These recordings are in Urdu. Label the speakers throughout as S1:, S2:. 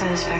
S1: سر فی الحال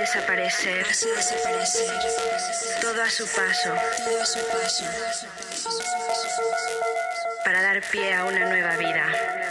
S1: پڑے پر بھی